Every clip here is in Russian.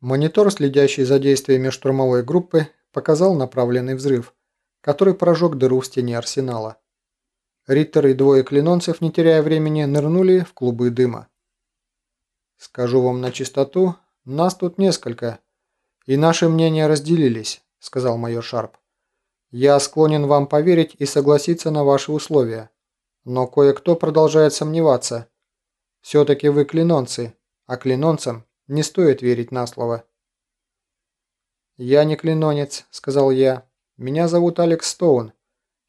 Монитор, следящий за действиями штурмовой группы, показал направленный взрыв, который прожег дыру в стене арсенала. Риттер и двое клинонцев, не теряя времени, нырнули в клубы дыма. «Скажу вам на чистоту, нас тут несколько, и наши мнения разделились», — сказал майор Шарп. «Я склонен вам поверить и согласиться на ваши условия, но кое-кто продолжает сомневаться. Все-таки вы клинонцы, а клинонцам не стоит верить на слово. «Я не клинонец», — сказал я. «Меня зовут Алекс Стоун.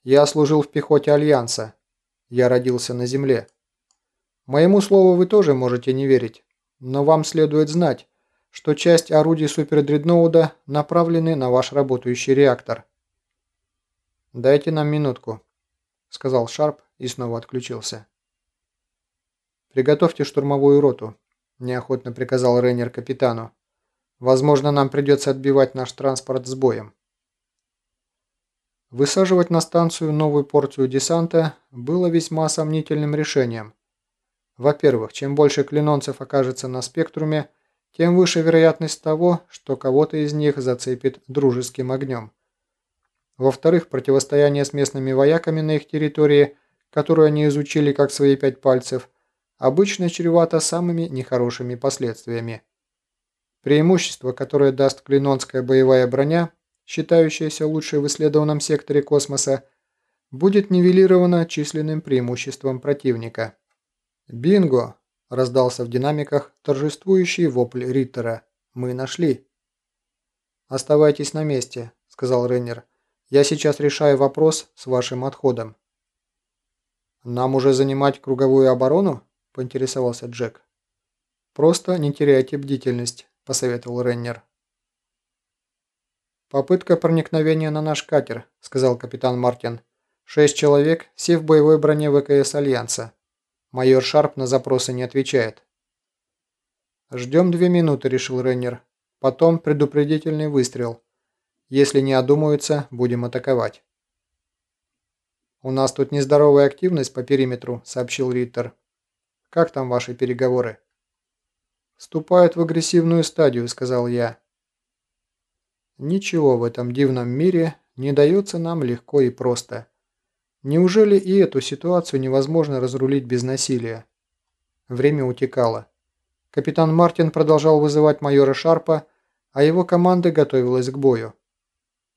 Я служил в пехоте Альянса. Я родился на Земле. Моему слову вы тоже можете не верить, но вам следует знать, что часть орудий супердредноуда направлены на ваш работающий реактор». «Дайте нам минутку», — сказал Шарп и снова отключился. «Приготовьте штурмовую роту», – неохотно приказал Рейнер капитану. «Возможно, нам придется отбивать наш транспорт с боем». Высаживать на станцию новую порцию десанта было весьма сомнительным решением. Во-первых, чем больше клинонцев окажется на спектруме, тем выше вероятность того, что кого-то из них зацепит дружеским огнем. Во-вторых, противостояние с местными вояками на их территории, которую они изучили как свои пять пальцев – обычно чревато самыми нехорошими последствиями. Преимущество, которое даст клинонская боевая броня, считающаяся лучшей в исследованном секторе космоса, будет нивелировано численным преимуществом противника. «Бинго!» – раздался в динамиках торжествующий вопль Риттера. «Мы нашли!» «Оставайтесь на месте», – сказал Реннер. «Я сейчас решаю вопрос с вашим отходом». «Нам уже занимать круговую оборону?» Поинтересовался Джек. «Просто не теряйте бдительность», – посоветовал Реннер. «Попытка проникновения на наш катер», – сказал капитан Мартин. «Шесть человек, все в боевой броне ВКС Альянса. Майор Шарп на запросы не отвечает». «Ждем две минуты», – решил Реннер. «Потом предупредительный выстрел. Если не одумаются, будем атаковать». «У нас тут нездоровая активность по периметру», – сообщил Риттер. Как там ваши переговоры?» «Вступают в агрессивную стадию», — сказал я. «Ничего в этом дивном мире не дается нам легко и просто. Неужели и эту ситуацию невозможно разрулить без насилия?» Время утекало. Капитан Мартин продолжал вызывать майора Шарпа, а его команда готовилась к бою.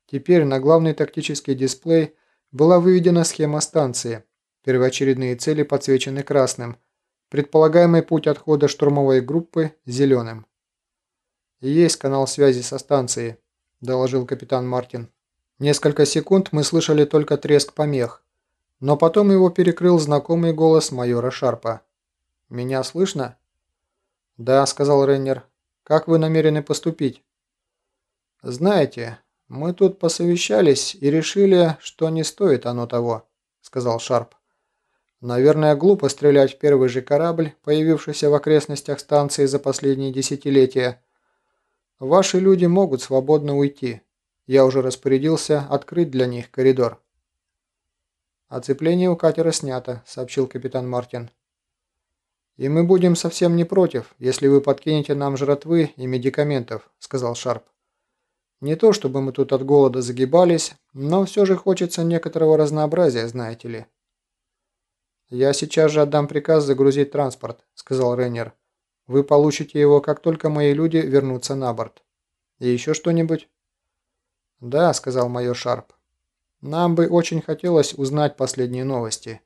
Теперь на главный тактический дисплей была выведена схема станции. Первоочередные цели подсвечены красным – Предполагаемый путь отхода штурмовой группы зеленым. «Есть канал связи со станцией», – доложил капитан Мартин. Несколько секунд мы слышали только треск помех, но потом его перекрыл знакомый голос майора Шарпа. «Меня слышно?» «Да», – сказал Рейнер. «Как вы намерены поступить?» «Знаете, мы тут посовещались и решили, что не стоит оно того», – сказал Шарп. Наверное, глупо стрелять в первый же корабль, появившийся в окрестностях станции за последние десятилетия. Ваши люди могут свободно уйти. Я уже распорядился открыть для них коридор. «Оцепление у катера снято», — сообщил капитан Мартин. «И мы будем совсем не против, если вы подкинете нам жратвы и медикаментов», — сказал Шарп. «Не то чтобы мы тут от голода загибались, но все же хочется некоторого разнообразия, знаете ли». «Я сейчас же отдам приказ загрузить транспорт», – сказал Рейнер. «Вы получите его, как только мои люди вернутся на борт. И еще что-нибудь?» «Да», – сказал майор Шарп. «Нам бы очень хотелось узнать последние новости».